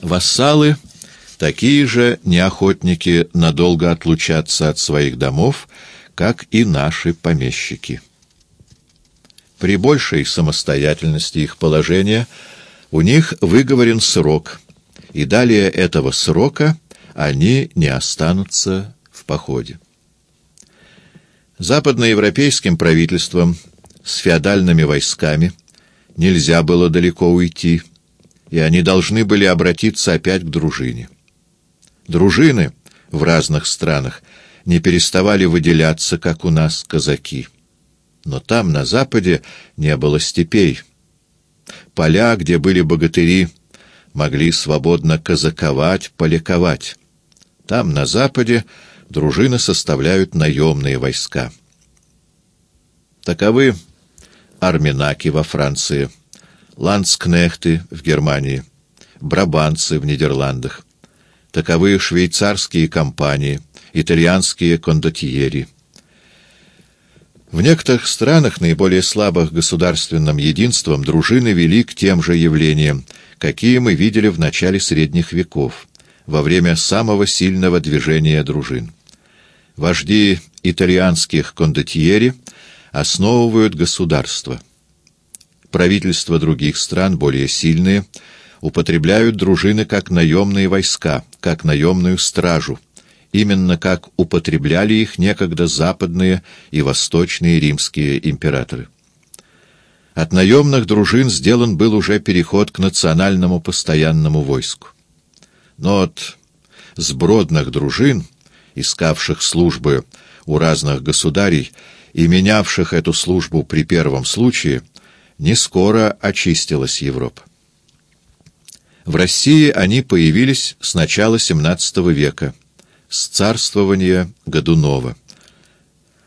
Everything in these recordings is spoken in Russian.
Вассалы — такие же неохотники надолго отлучаться от своих домов, как и наши помещики. При большей самостоятельности их положения у них выговорен срок, и далее этого срока они не останутся в походе. Западноевропейским правительствам с феодальными войсками нельзя было далеко уйти, и они должны были обратиться опять к дружине. Дружины в разных странах не переставали выделяться, как у нас казаки. Но там, на западе, не было степей. Поля, где были богатыри, могли свободно казаковать, поляковать. Там, на западе, дружины составляют наемные войска. Таковы арминаки во Франции, ландскнехты в Германии, брабанцы в Нидерландах. Таковы швейцарские компании, итальянские кондотьери. В некоторых странах, наиболее слабых государственным единством, дружины вели к тем же явлениям, какие мы видели в начале средних веков, во время самого сильного движения дружин. Вожди итальянских кондотьери основывают государство. Правительства других стран, более сильные, употребляют дружины как наемные войска, как наемную стражу, именно как употребляли их некогда западные и восточные римские императоры. От наемных дружин сделан был уже переход к национальному постоянному войску. Но от сбродных дружин — искавших службы у разных государей и менявших эту службу при первом случае, не скоро очистилась Европа. В России они появились с начала XVII века, с царствования Годунова.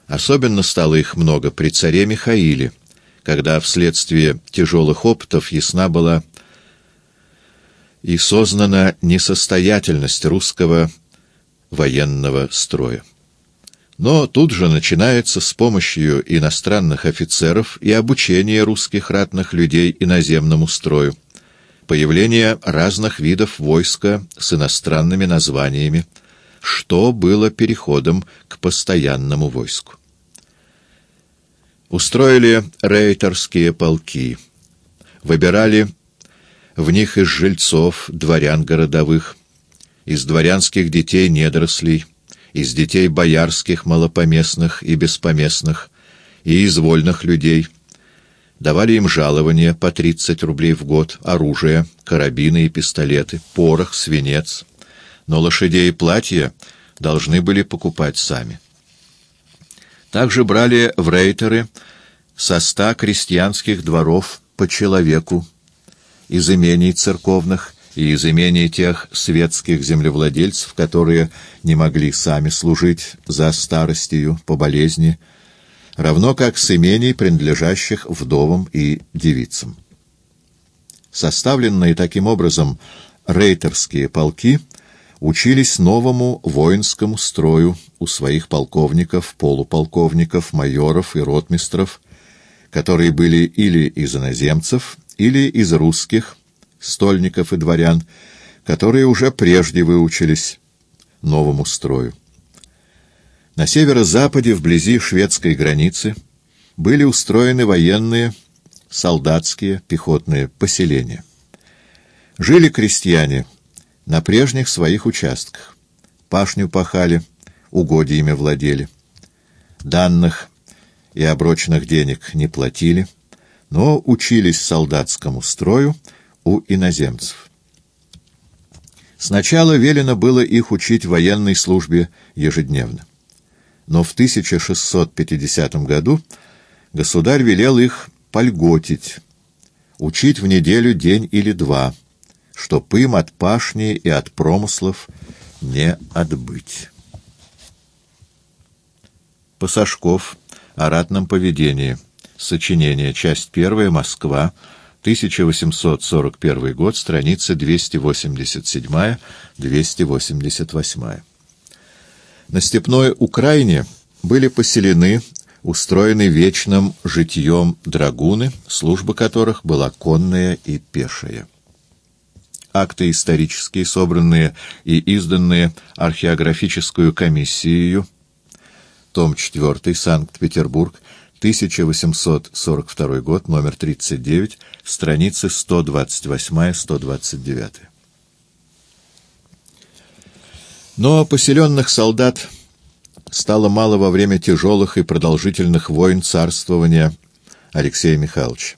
Особенно стало их много при царе Михаиле, когда вследствие тяжелых опытов ясна была и сознана несостоятельность русского военного строя. Но тут же начинается с помощью иностранных офицеров и обучение русских ратных людей иноземному строю, появление разных видов войска с иностранными названиями, что было переходом к постоянному войску. Устроили рейтерские полки, выбирали в них из жильцов, дворян городовых, из дворянских детей недорослей, из детей боярских малопоместных и беспоместных, и из вольных людей. Давали им жалования по 30 рублей в год, оружие, карабины и пистолеты, порох, свинец. Но лошадей и платья должны были покупать сами. Также брали в рейтеры со ста крестьянских дворов по человеку, из имений церковных и из имений тех светских землевладельцев, которые не могли сами служить за старостью по болезни, равно как с имений, принадлежащих вдовам и девицам. Составленные таким образом рейтерские полки учились новому воинскому строю у своих полковников, полуполковников, майоров и ротмистров, которые были или из иноземцев, или из русских, стольников и дворян, которые уже прежде выучились новому строю. На северо-западе, вблизи шведской границы, были устроены военные, солдатские, пехотные поселения. Жили крестьяне на прежних своих участках. Пашню пахали, угодьями владели. Данных и оброченных денег не платили, но учились солдатскому строю, у иноземцев. Сначала велено было их учить военной службе ежедневно. Но в 1650 году государь велел их польготить, учить в неделю день или два, чтоб им от пашни и от промыслов не отбыть. Пасашков о ратном поведении. Сочинение. Часть первая. Москва. 1841 год, страница 287-288. На степной Украине были поселены, устроены вечным житьем драгуны, служба которых была конная и пешая. акты исторические, собранные и изданные археографическую комиссией, том 4, Санкт-Петербург, 1842 год, номер 39, страницы 128-129. Но поселенных солдат стало мало во время тяжелых и продолжительных войн царствования Алексея Михайловича.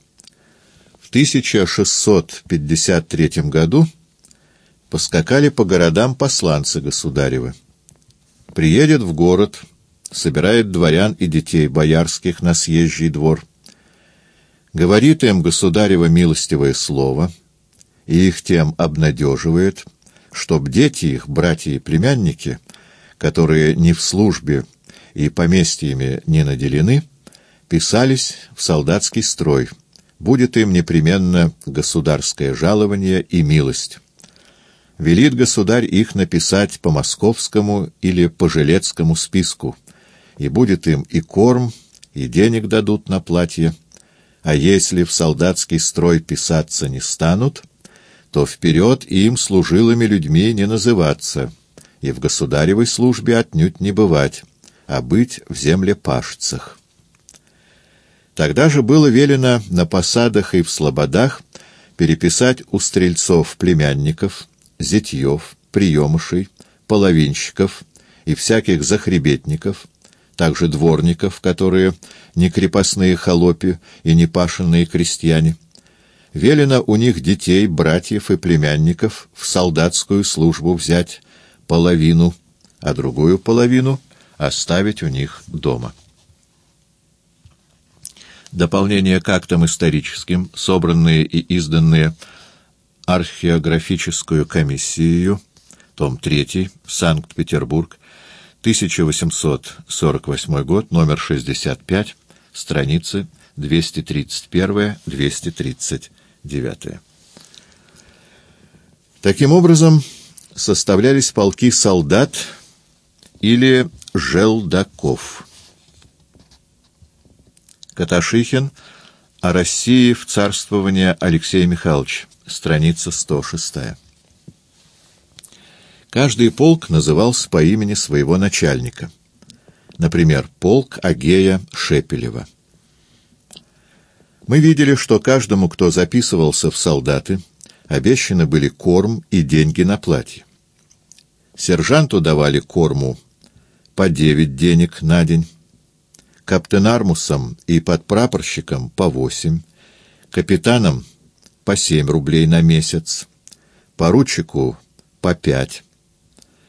В 1653 году поскакали по городам посланцы государевы. Приедет в город, собирает дворян и детей боярских на съезжий двор, говорит им государево милостивое слово и их тем обнадеживает, чтоб дети их, братья и племянники, которые не в службе и поместьями не наделены, писались в солдатский строй, будет им непременно государское жалование и милость. Велит государь их написать по московскому или по жилецкому списку, и будет им и корм, и денег дадут на платье, а если в солдатский строй писаться не станут, то вперед им служилыми людьми не называться, и в государевой службе отнюдь не бывать, а быть в землепашцах. Тогда же было велено на посадах и в слободах переписать у стрельцов племянников, зятьев, приемышей, половинщиков и всяких захребетников, также дворников, которые не крепостные холопи и не пашенные крестьяне. Велено у них детей, братьев и племянников в солдатскую службу взять половину, а другую половину оставить у них дома. Дополнение к актам историческим, собранные и изданные археографическую комиссию, том 3, Санкт-Петербург, 1848 год, номер 65, страницы 231-239. Таким образом, составлялись полки солдат или желдаков. Каташихин о России в царствование Алексея Михайловича, страница 106. Каждый полк назывался по имени своего начальника. Например, полк Агея Шепелева. Мы видели, что каждому, кто записывался в солдаты, обещаны были корм и деньги на платье. Сержанту давали корму по девять денег на день, каптенармусам и подпрапорщикам по восемь, капитанам по семь рублей на месяц, поручику по пять,